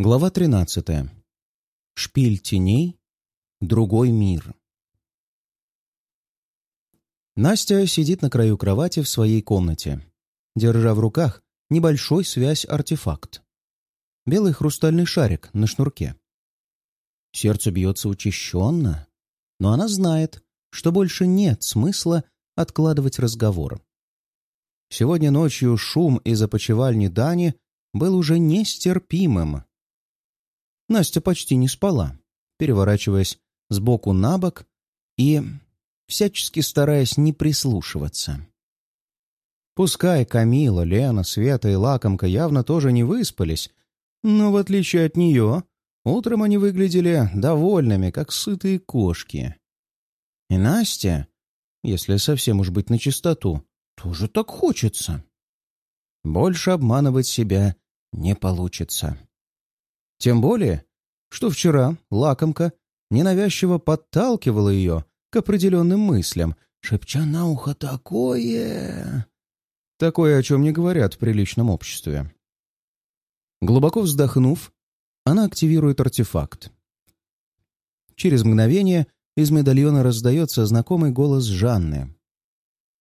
Глава 13. Шпиль теней. Другой мир. Настя сидит на краю кровати в своей комнате, держа в руках небольшой связь-артефакт. Белый хрустальный шарик на шнурке. Сердце бьется учащенно, но она знает, что больше нет смысла откладывать разговор. Сегодня ночью шум из опочивальни Дани был уже нестерпимым. Настя почти не спала, переворачиваясь с боку на бок и всячески стараясь не прислушиваться. Пускай Камила, Лена, Света и Лакомка явно тоже не выспались, но в отличие от нее, утром они выглядели довольными, как сытые кошки. И Настя, если совсем уж быть начистоту, тоже так хочется. Больше обманывать себя не получится. Тем более, что вчера лакомка ненавязчиво подталкивала ее к определенным мыслям, шепча на ухо такое... Такое, о чем не говорят в приличном обществе. Глубоко вздохнув, она активирует артефакт. Через мгновение из медальона раздается знакомый голос Жанны.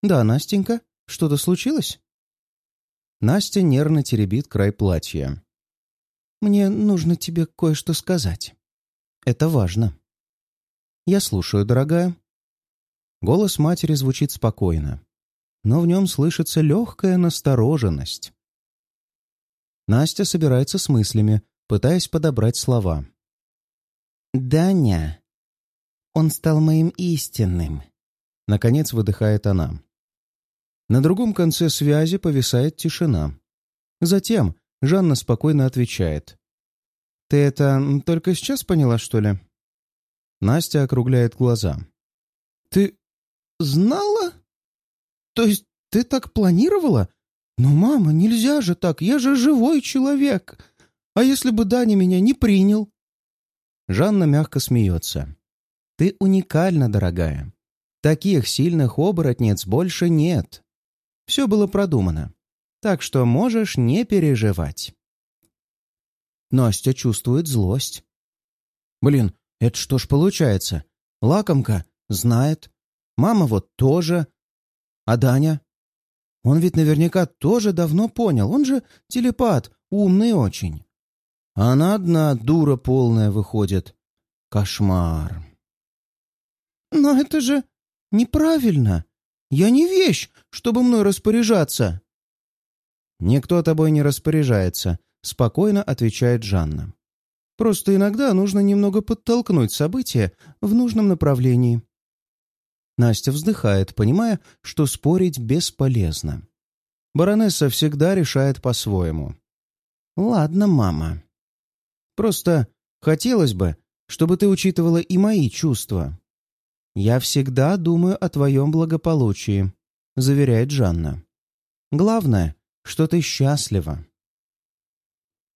«Да, Настенька, что-то случилось?» Настя нервно теребит край платья. Мне нужно тебе кое-что сказать. Это важно. Я слушаю, дорогая. Голос матери звучит спокойно, но в нем слышится легкая настороженность. Настя собирается с мыслями, пытаясь подобрать слова. «Даня, он стал моим истинным», — наконец выдыхает она. На другом конце связи повисает тишина. Затем Жанна спокойно отвечает. «Ты это только сейчас поняла, что ли?» Настя округляет глаза. «Ты знала? То есть ты так планировала? Ну, мама, нельзя же так, я же живой человек. А если бы Даня меня не принял?» Жанна мягко смеется. «Ты уникальна, дорогая. Таких сильных оборотниц больше нет. Все было продумано так что можешь не переживать. Настя чувствует злость. Блин, это что ж получается? Лакомка знает, мама вот тоже. А Даня? Он ведь наверняка тоже давно понял, он же телепат, умный очень. Она одна дура полная выходит. Кошмар. Но это же неправильно. Я не вещь, чтобы мной распоряжаться. «Никто тобой не распоряжается», — спокойно отвечает Жанна. «Просто иногда нужно немного подтолкнуть события в нужном направлении». Настя вздыхает, понимая, что спорить бесполезно. Баронесса всегда решает по-своему. «Ладно, мама. Просто хотелось бы, чтобы ты учитывала и мои чувства. Я всегда думаю о твоем благополучии», — заверяет Жанна. «Главное, что ты счастлива.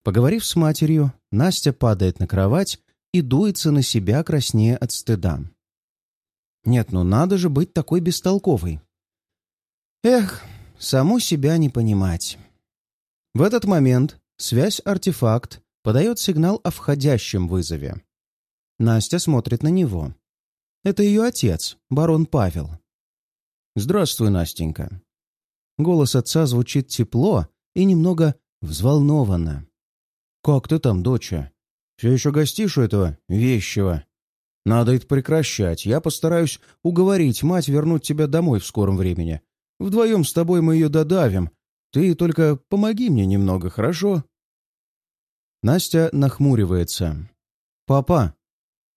Поговорив с матерью, Настя падает на кровать и дуется на себя краснее от стыда. Нет, ну надо же быть такой бестолковой. Эх, саму себя не понимать. В этот момент связь-артефакт подает сигнал о входящем вызове. Настя смотрит на него. Это ее отец, барон Павел. «Здравствуй, Настенька. Голос отца звучит тепло и немного взволнованно. «Как ты там, доча? Все еще гостишь у этого вещего? Надо это прекращать. Я постараюсь уговорить мать вернуть тебя домой в скором времени. Вдвоем с тобой мы ее додавим. Ты только помоги мне немного, хорошо?» Настя нахмуривается. «Папа,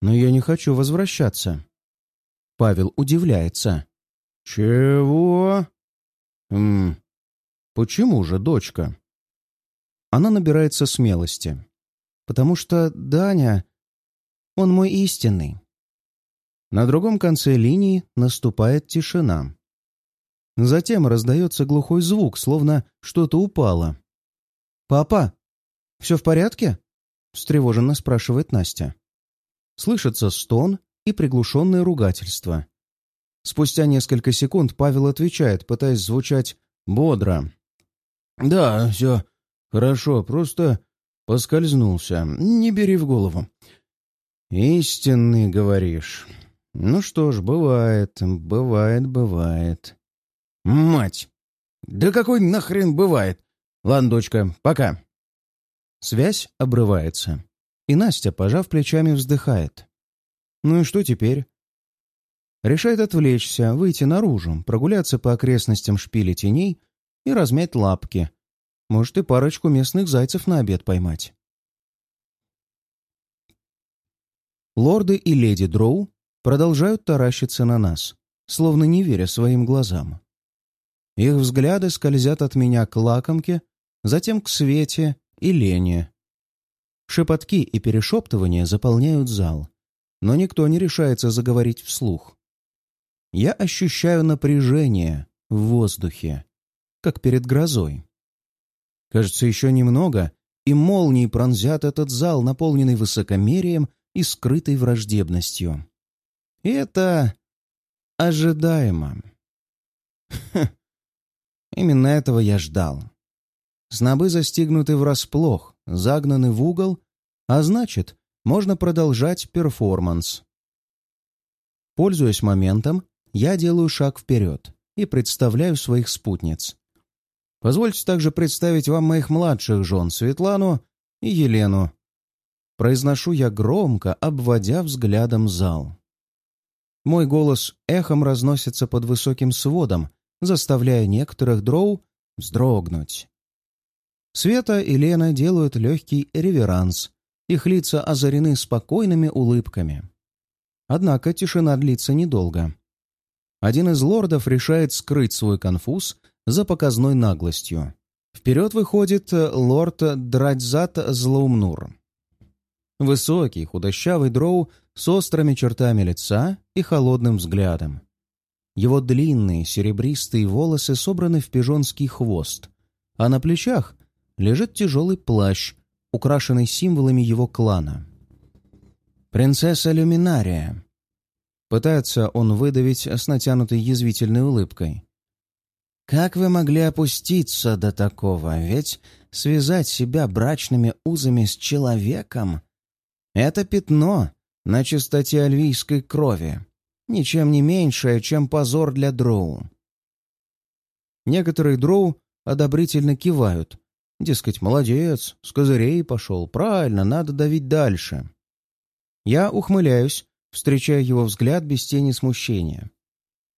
но я не хочу возвращаться». Павел удивляется. «Чего?» «Ммм, почему же, дочка?» Она набирается смелости. «Потому что Даня... Он мой истинный». На другом конце линии наступает тишина. Затем раздается глухой звук, словно что-то упало. «Папа, все в порядке?» — встревоженно спрашивает Настя. Слышится стон и приглушенное ругательство. Спустя несколько секунд Павел отвечает, пытаясь звучать бодро. «Да, все хорошо, просто Поскользнулся. Не бери в голову. Истинный, говоришь. Ну что ж, бывает, бывает, бывает. Мать! Да какой нахрен бывает? Ладно, дочка, пока. Связь обрывается. И Настя, пожав плечами, вздыхает. Ну и что теперь? Решает отвлечься, выйти наружу, прогуляться по окрестностям шпиля теней и размять лапки. Может, и парочку местных зайцев на обед поймать. Лорды и леди Дроу продолжают таращиться на нас, словно не веря своим глазам. Их взгляды скользят от меня к лакомке, затем к Свете и Лене. Шепотки и перешептывания заполняют зал, но никто не решается заговорить вслух. Я ощущаю напряжение в воздухе, как перед грозой. Кажется, еще немного, и молнии пронзят этот зал, наполненный высокомерием и скрытой враждебностью. И это ожидаемо. Хм. Именно этого я ждал. Снобы застигнуты врасплох, загнаны в угол, а значит, можно продолжать перформанс. Пользуясь моментом, я делаю шаг вперед и представляю своих спутниц. Позвольте также представить вам моих младших жен Светлану и Елену. Произношу я громко, обводя взглядом зал. Мой голос эхом разносится под высоким сводом, заставляя некоторых дроу вздрогнуть. Света и Лена делают легкий реверанс. Их лица озарены спокойными улыбками. Однако тишина длится недолго. Один из лордов решает скрыть свой конфуз за показной наглостью. Вперед выходит лорд Драдзат Злоумнур. Высокий, худощавый дроу с острыми чертами лица и холодным взглядом. Его длинные серебристые волосы собраны в пижонский хвост, а на плечах лежит тяжелый плащ, украшенный символами его клана. «Принцесса Люминария», — пытается он выдавить с натянутой язвительной улыбкой. «Как вы могли опуститься до такого? Ведь связать себя брачными узами с человеком — это пятно на чистоте альвийской крови, ничем не меньшее, чем позор для дроу». Некоторые дроу одобрительно кивают, Дескать, молодец, с козырей пошел, правильно, надо давить дальше. Я ухмыляюсь, встречая его взгляд без тени смущения.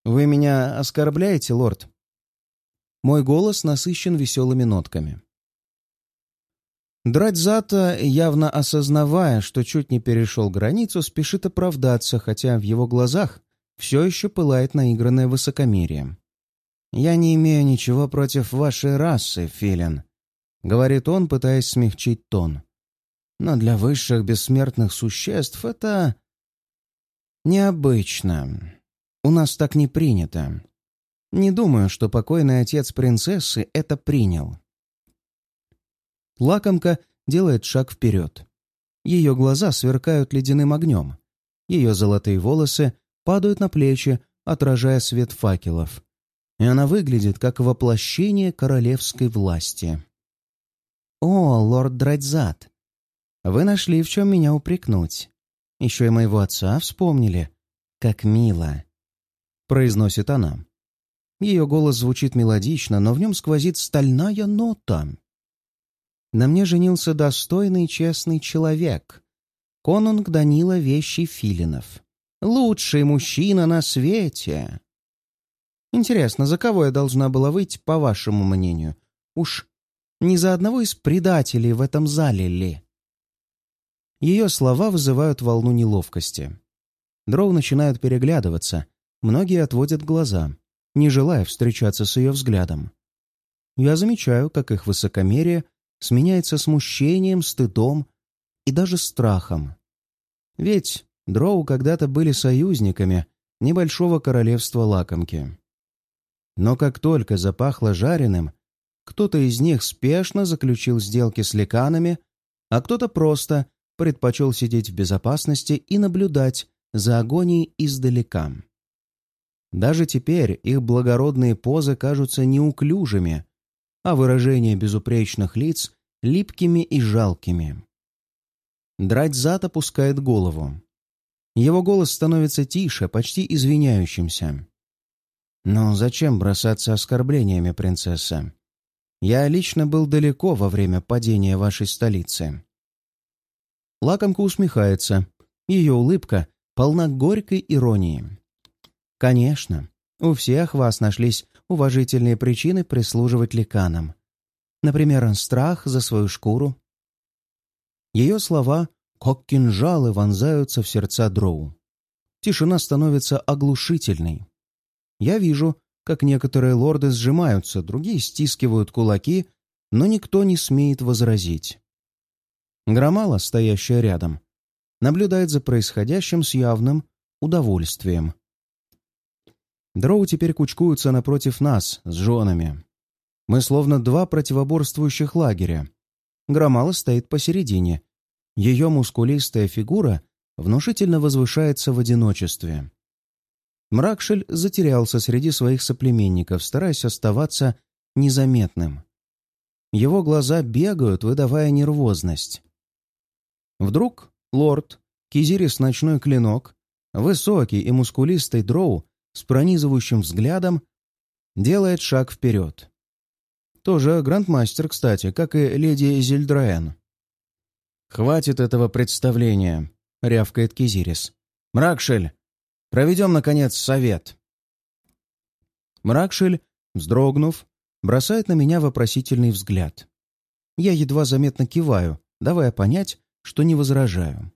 «Вы меня оскорбляете, лорд?» Мой голос насыщен веселыми нотками. Драдзата, явно осознавая, что чуть не перешел границу, спешит оправдаться, хотя в его глазах все еще пылает наигранное высокомерие. «Я не имею ничего против вашей расы, Филин говорит он, пытаясь смягчить тон. Но для высших бессмертных существ это необычно. У нас так не принято. Не думаю, что покойный отец принцессы это принял. Лакомка делает шаг вперед. Ее глаза сверкают ледяным огнем. Ее золотые волосы падают на плечи, отражая свет факелов. И она выглядит как воплощение королевской власти. «О, лорд Драдзат, вы нашли, в чем меня упрекнуть. Еще и моего отца вспомнили. Как мило!» Произносит она. Ее голос звучит мелодично, но в нем сквозит стальная нота. На мне женился достойный честный человек. Конунг Данила Вещий Филинов. Лучший мужчина на свете. Интересно, за кого я должна была выйти, по вашему мнению? Уж не за одного из предателей в этом зале ли? Ее слова вызывают волну неловкости. Дроу начинают переглядываться, многие отводят глаза, не желая встречаться с ее взглядом. Я замечаю, как их высокомерие сменяется смущением, стыдом и даже страхом. Ведь Дроу когда-то были союзниками небольшого королевства лакомки. Но как только запахло жареным, кто-то из них спешно заключил сделки с леканами, а кто-то просто предпочел сидеть в безопасности и наблюдать за агонией издалека. Даже теперь их благородные позы кажутся неуклюжими, а выражения безупречных лиц липкими и жалкими. Драть зад опускает голову. Его голос становится тише, почти извиняющимся. «Но зачем бросаться оскорблениями, принцесса? Я лично был далеко во время падения вашей столицы». Лакомка усмехается. Ее улыбка полна горькой иронии. «Конечно, у всех вас нашлись уважительные причины прислуживать ликанам. Например, страх за свою шкуру. Ее слова, как кинжалы, вонзаются в сердца дроу. Тишина становится оглушительной. Я вижу, как некоторые лорды сжимаются, другие стискивают кулаки, но никто не смеет возразить. Громала, стоящая рядом, наблюдает за происходящим с явным удовольствием. Дроу теперь кучкуются напротив нас, с женами. Мы словно два противоборствующих лагеря. Громала стоит посередине. Ее мускулистая фигура внушительно возвышается в одиночестве. Мракшель затерялся среди своих соплеменников, стараясь оставаться незаметным. Его глаза бегают, выдавая нервозность. Вдруг лорд, Кизирис Ночной Клинок, высокий и мускулистый дроу, с пронизывающим взглядом делает шаг вперед. Тоже грандмастер, кстати, как и леди Зельдраен. «Хватит этого представления», — рявкает Кизирис. «Мракшель, проведем, наконец, совет». Мракшель, вздрогнув, бросает на меня вопросительный взгляд. Я едва заметно киваю, давая понять, что не возражаю.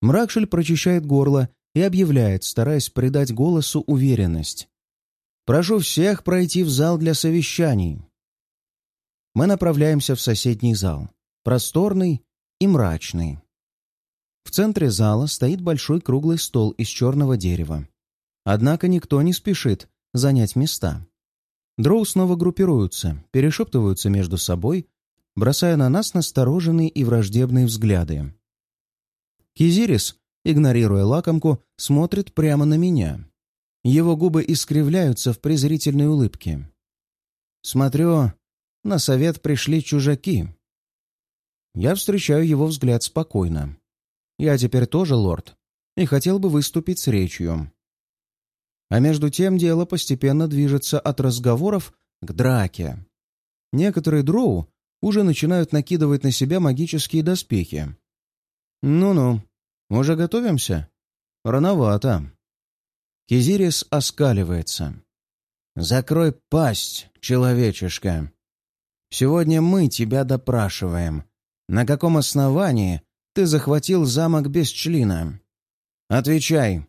Мракшель прочищает горло и объявляет, стараясь придать голосу уверенность. «Прошу всех пройти в зал для совещаний». Мы направляемся в соседний зал, просторный и мрачный. В центре зала стоит большой круглый стол из черного дерева. Однако никто не спешит занять места. Дроу снова группируются, перешептываются между собой, бросая на нас настороженные и враждебные взгляды. Кизирис игнорируя лакомку, смотрит прямо на меня. Его губы искривляются в презрительной улыбке. Смотрю, на совет пришли чужаки. Я встречаю его взгляд спокойно. Я теперь тоже лорд и хотел бы выступить с речью. А между тем дело постепенно движется от разговоров к драке. Некоторые дроу уже начинают накидывать на себя магические доспехи. Ну-ну, уже готовимся? Рановато. Кизирис оскаливается. «Закрой пасть, человечишка. Сегодня мы тебя допрашиваем. На каком основании ты захватил замок без члена? Отвечай!»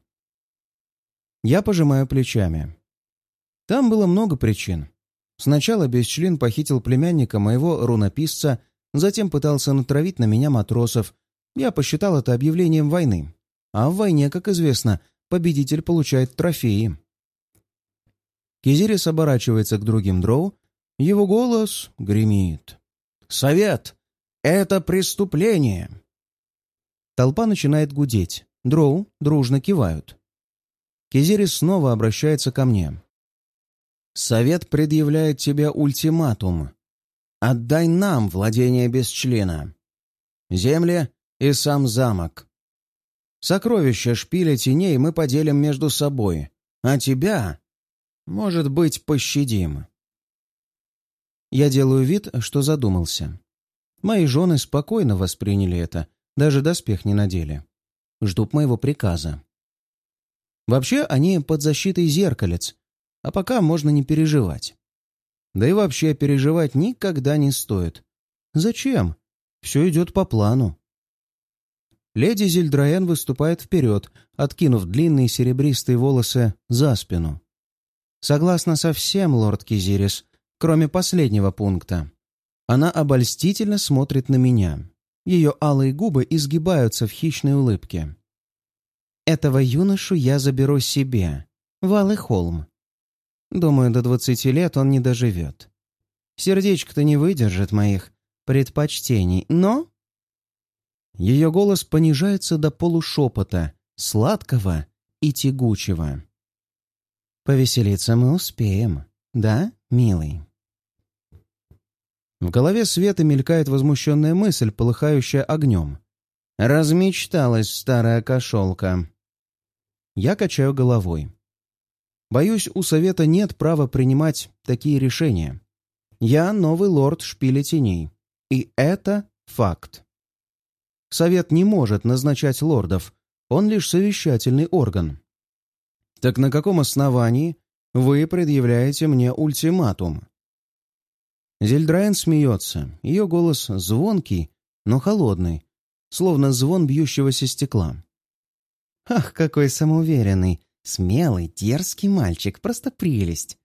Я пожимаю плечами. Там было много причин. Сначала Бесчлин похитил племянника моего рунописца, затем пытался натравить на меня матросов, я посчитал это объявлением войны. А в войне, как известно, победитель получает трофеи. Кизирис оборачивается к другим дроу. Его голос гремит. «Совет! Это преступление!» Толпа начинает гудеть. Дроу дружно кивают. Кизирис снова обращается ко мне. «Совет предъявляет тебе ультиматум. Отдай нам владение без члена. Земли и сам замок. Сокровища шпиля теней мы поделим между собой, а тебя, может быть, пощадим. Я делаю вид, что задумался. Мои жены спокойно восприняли это, даже доспех не надели. Ждут моего приказа. Вообще, они под защитой зеркалец, а пока можно не переживать. Да и вообще переживать никогда не стоит. Зачем? Все идет по плану. Леди Зельдраен выступает вперед, откинув длинные серебристые волосы за спину. Согласна со всем, лорд Кизирис, кроме последнего пункта. Она обольстительно смотрит на меня. Ее алые губы изгибаются в хищной улыбке. «Этого юношу я заберу себе, в Алый холм. Думаю, до двадцати лет он не доживет. Сердечко-то не выдержит моих предпочтений, но ее голос понижается до полушепота, сладкого и тягучего. «Повеселиться мы успеем, да, милый?» В голове Света мелькает возмущенная мысль, полыхающая огнем. Размечталась старая кошелка. Я качаю головой. Боюсь, у Совета нет права принимать такие решения. Я новый лорд шпиля теней. И это факт. Совет не может назначать лордов, он лишь совещательный орган. Так на каком основании вы предъявляете мне ультиматум? Зельдрайн смеется. Ее голос звонкий, но холодный, словно звон бьющегося стекла. «Ах, какой самоуверенный, смелый, дерзкий мальчик, просто прелесть!»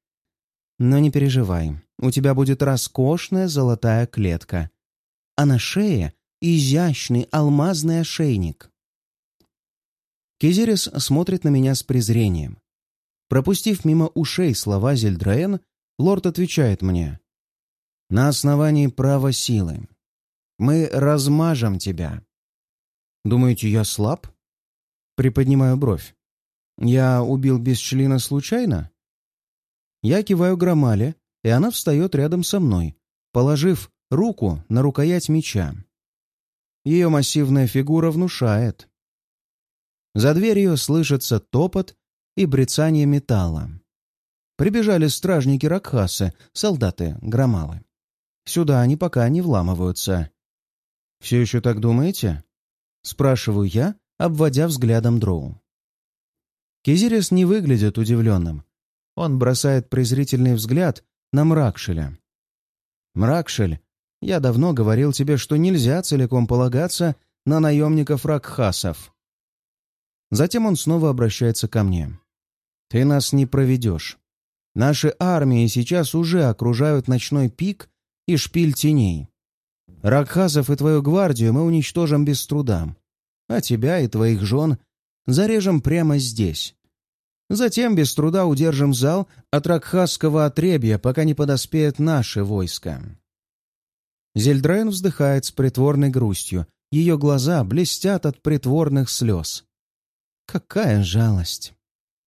«Но не переживай, у тебя будет роскошная золотая клетка, а на шее изящный алмазный ошейник». Кизерис смотрит на меня с презрением. Пропустив мимо ушей слова Зельдраен, лорд отвечает мне на основании права силы. Мы размажем тебя. Думаете, я слаб? Приподнимаю бровь. Я убил без члена случайно? Я киваю Громале, и она встает рядом со мной, положив руку на рукоять меча. Ее массивная фигура внушает. За дверью слышится топот и брецание металла. Прибежали стражники Ракхасы, солдаты Громалы. Сюда они пока не вламываются. «Все еще так думаете?» — спрашиваю я, обводя взглядом дроу. Кизирис не выглядит удивленным. Он бросает презрительный взгляд на Мракшеля. «Мракшель, я давно говорил тебе, что нельзя целиком полагаться на наемников Ракхасов». Затем он снова обращается ко мне. «Ты нас не проведешь. Наши армии сейчас уже окружают ночной пик и шпиль теней. Ракхазов и твою гвардию мы уничтожим без труда, а тебя и твоих жен зарежем прямо здесь. Затем без труда удержим зал от ракхазского отребья, пока не подоспеет наше войско». Зельдрайн вздыхает с притворной грустью. Ее глаза блестят от притворных слез. «Какая жалость!»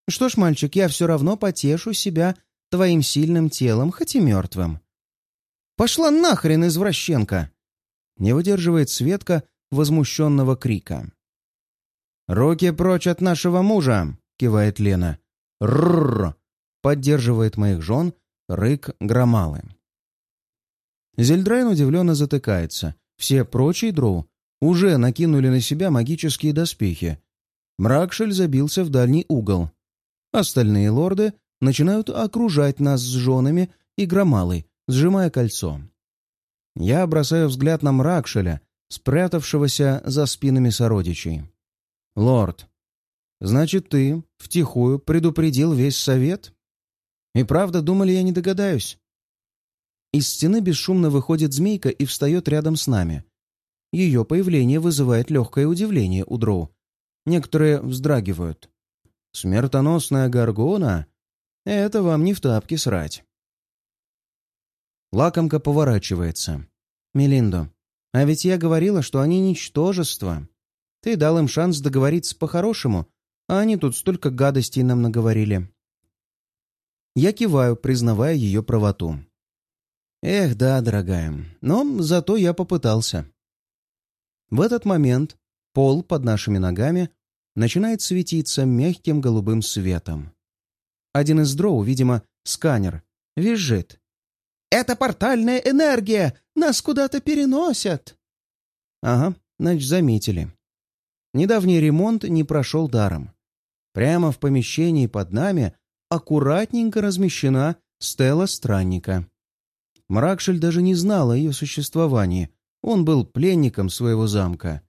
«Что ж, мальчик, я все равно потешу себя твоим сильным телом, хоть и мертвым. «Пошла нахрен, извращенка!» Не выдерживает Светка возмущенного крика. «Руки прочь от нашего мужа!» — кивает Лена. «Рррр!» — поддерживает моих жен рык громалы. Зельдрайн удивленно затыкается. Все прочие дроу уже накинули на себя магические доспехи. Мракшель забился в дальний угол. Остальные лорды начинают окружать нас с женами и громалой, сжимая кольцо. Я бросаю взгляд на Мракшеля, спрятавшегося за спинами сородичей. «Лорд, значит, ты втихую предупредил весь совет? И правда думали, я не догадаюсь?» Из стены бесшумно выходит змейка и встает рядом с нами. Ее появление вызывает легкое удивление у дроу. Некоторые вздрагивают. «Смертоносная горгона? Это вам не в тапке срать». Лакомка поворачивается. «Мелиндо, а ведь я говорила, что они ничтожество. Ты дал им шанс договориться по-хорошему, а они тут столько гадостей нам наговорили». Я киваю, признавая ее правоту. «Эх, да, дорогая, но зато я попытался». В этот момент пол под нашими ногами начинает светиться мягким голубым светом. Один из дроу, видимо, сканер, визжит. Это портальная энергия! Нас куда-то переносят!» Ага, значит, заметили. Недавний ремонт не прошел даром. Прямо в помещении под нами аккуратненько размещена стела странника. Мракшель даже не знал о ее существовании. Он был пленником своего замка.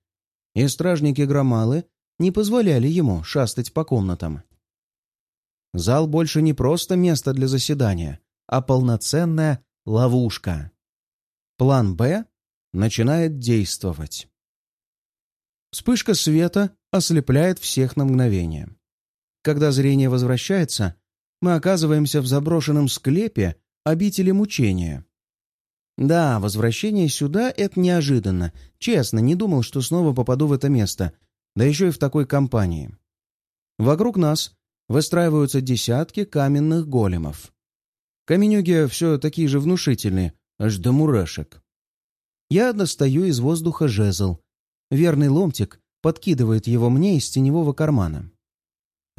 И стражники Громалы не позволяли ему шастать по комнатам. Зал больше не просто место для заседания, а полноценная Ловушка. План «Б» начинает действовать. Вспышка света ослепляет всех на мгновение. Когда зрение возвращается, мы оказываемся в заброшенном склепе обители мучения. Да, возвращение сюда — это неожиданно. Честно, не думал, что снова попаду в это место, да еще и в такой компании. Вокруг нас выстраиваются десятки каменных големов. Каменюги все такие же внушительные, аж до мурашек. Я достаю из воздуха жезл. Верный ломтик подкидывает его мне из теневого кармана.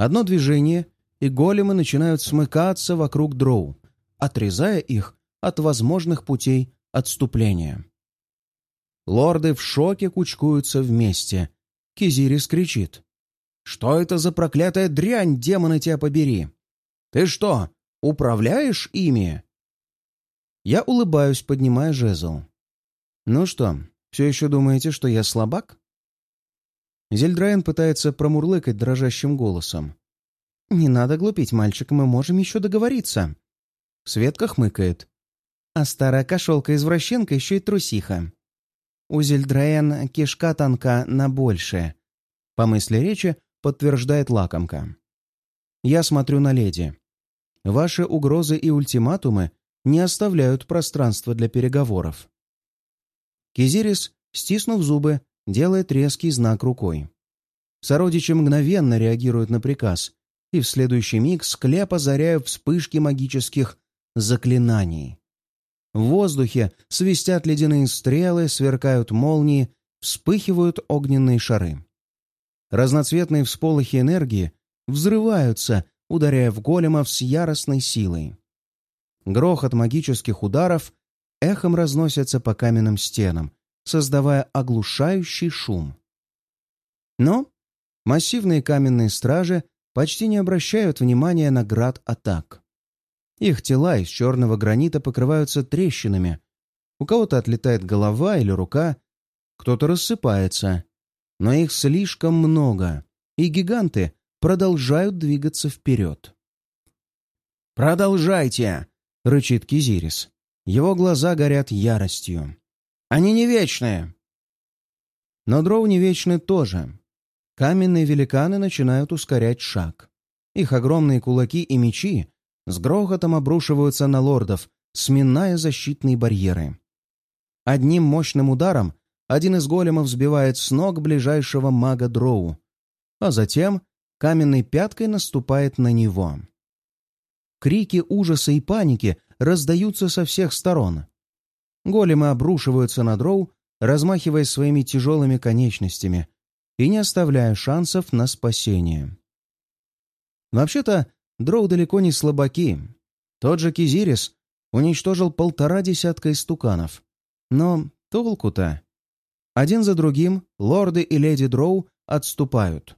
Одно движение, и големы начинают смыкаться вокруг дроу, отрезая их от возможных путей отступления. Лорды в шоке кучкуются вместе. Кизирис кричит. «Что это за проклятая дрянь, демоны тебя побери? Ты что, управляешь ими?» Я улыбаюсь, поднимая жезл. «Ну что, все еще думаете, что я слабак?» Зельдрайн пытается промурлыкать дрожащим голосом. «Не надо глупить, мальчик, мы можем еще договориться». Светка хмыкает. «А старая кошелка-извращенка еще и трусиха. У Зельдраен кишка тонка на большее», — по мысли речи подтверждает лакомка. «Я смотрю на леди. Ваши угрозы и ультиматумы не оставляют пространства для переговоров». Кизирис, стиснув зубы, делает резкий знак рукой. Сородичи мгновенно реагируют на приказ, и в следующий миг склеп озаряют вспышки магических заклинаний. В воздухе свистят ледяные стрелы, сверкают молнии, вспыхивают огненные шары. Разноцветные всполохи энергии взрываются, ударяя в големов с яростной силой. Грохот магических ударов эхом разносится по каменным стенам, создавая оглушающий шум. Но массивные каменные стражи почти не обращают внимания на град атак. Их тела из черного гранита покрываются трещинами. У кого-то отлетает голова или рука, кто-то рассыпается. Но их слишком много, и гиганты продолжают двигаться вперед. «Продолжайте!» — рычит Кизирис. Его глаза горят яростью. Они не вечные!» Но дроу не вечны тоже. Каменные великаны начинают ускорять шаг. Их огромные кулаки и мечи с грохотом обрушиваются на лордов, сминая защитные барьеры. Одним мощным ударом один из големов сбивает с ног ближайшего мага дроу, а затем каменной пяткой наступает на него. Крики ужаса и паники раздаются со всех сторон. Големы обрушиваются на дроу, размахивая своими тяжелыми конечностями и не оставляя шансов на спасение. Вообще-то, дроу далеко не слабаки. Тот же Кизирис уничтожил полтора десятка истуканов. Но толку-то? Один за другим лорды и леди дроу отступают.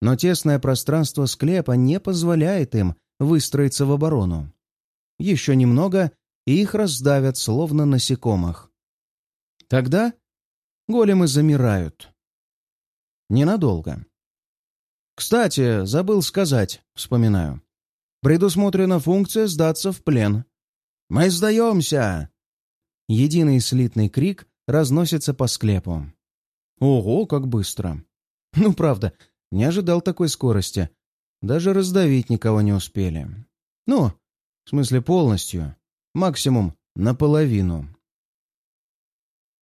Но тесное пространство склепа не позволяет им выстроиться в оборону. Еще немного, и их раздавят, словно насекомых. Тогда големы замирают. Ненадолго. Кстати, забыл сказать, вспоминаю. Предусмотрена функция сдаться в плен. «Мы сдаемся!» Единый слитный крик разносится по склепу. Ого, как быстро! Ну, правда, не ожидал такой скорости. Даже раздавить никого не успели. Ну, в смысле полностью максимум наполовину.